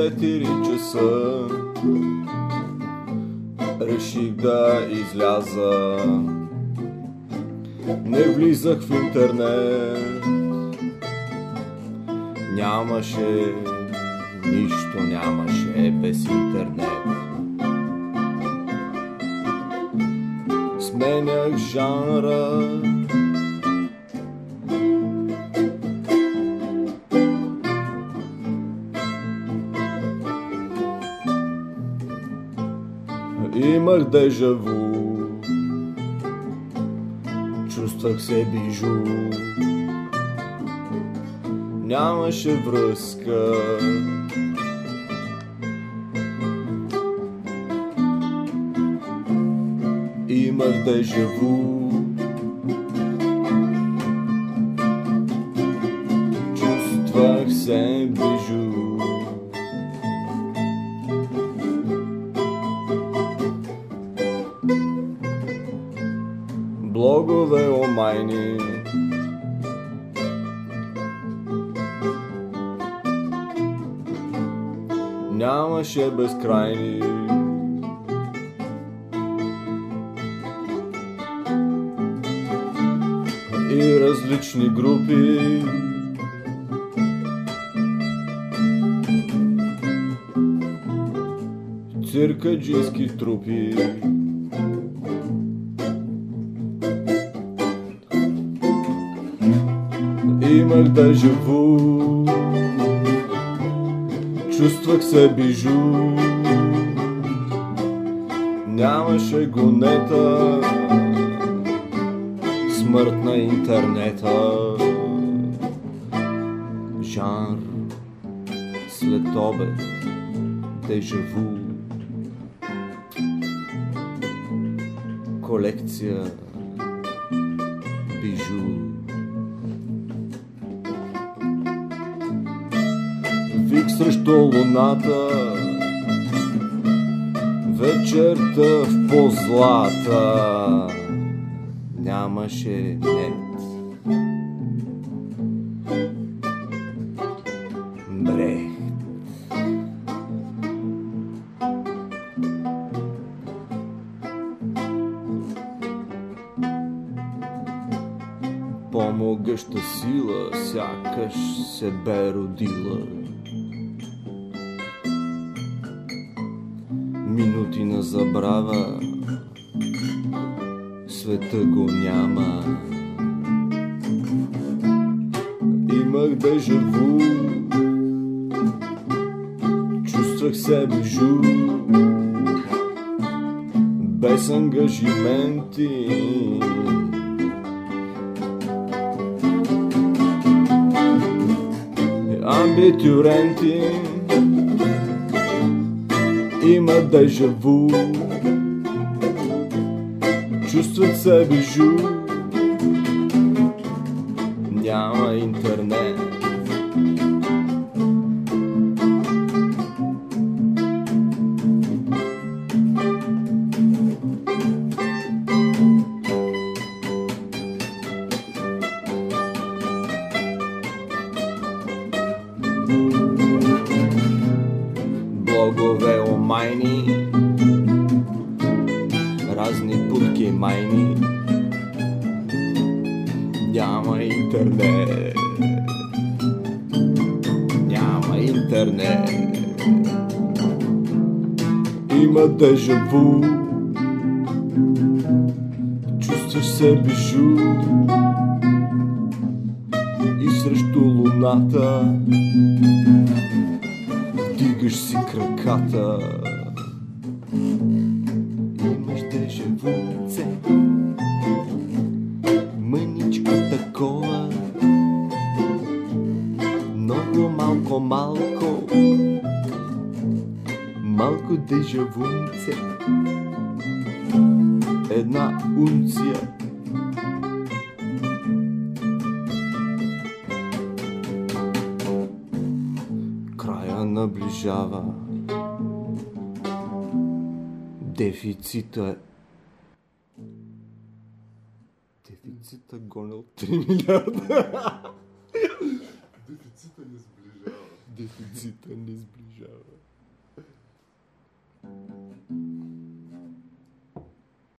Днес в 4 часа реших да изляза. Не влизах в интернет. Нямаше, нищо нямаше без интернет. Сменях жанра. Имах дежаву, чувствах се бижу, нямаше връзка. Имах дежаву, блогове омайни. Нямаше безкрайни. И различни групи. Циркаджийски трупи. Имах дежаву, чувствах се бижу, нямаше гонета, смърт на интернета, жанр след обед, дежаву, колекция бижу. Вик срещу луната, вечерта в позлата, нямаше нет. Брехт. Помогъща сила, сякаш се бе родила. Минути на забрава, света го няма. Имах дежаву, чувствах се бижу, без ангажименти. Амбитюренти има дежаву Чувстват се бижу. Няма интернет блогове омайни, разни путки майни. Няма интернет. Няма интернет. Има дежаву. Чувстваш се бижу. И срещу луната Дигаш си краката. Имаш дежавуце. Мъничко такова. Много малко, малко. Малко дежавунце. Една унция. lasciava deficit. E deficit e gol 3 miliardi deficit ne zbližava deficit ne zbližava